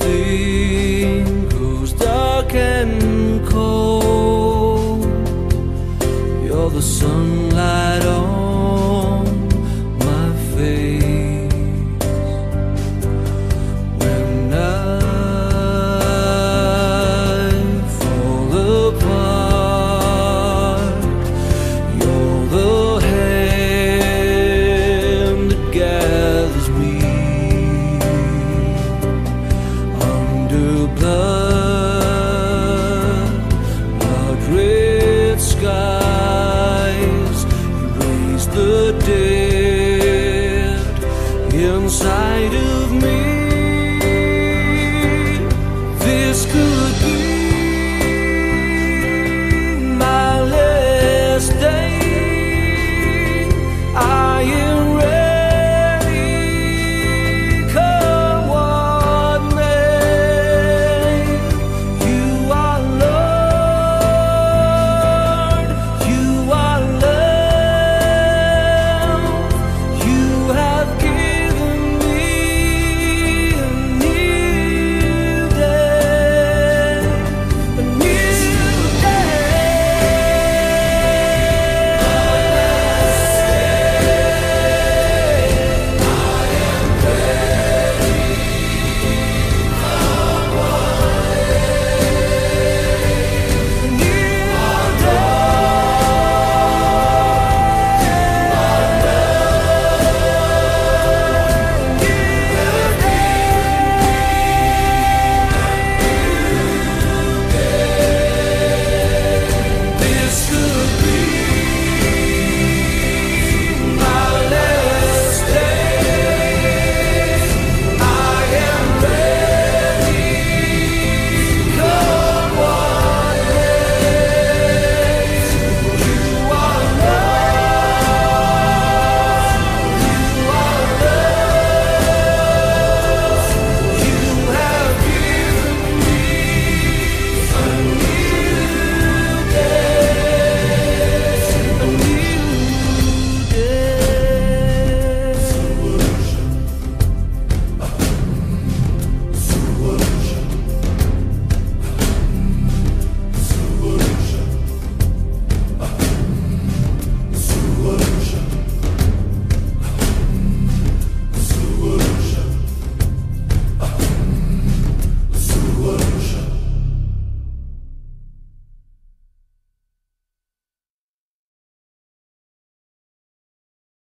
everything grows dark and cold. You're the sunlight on. do.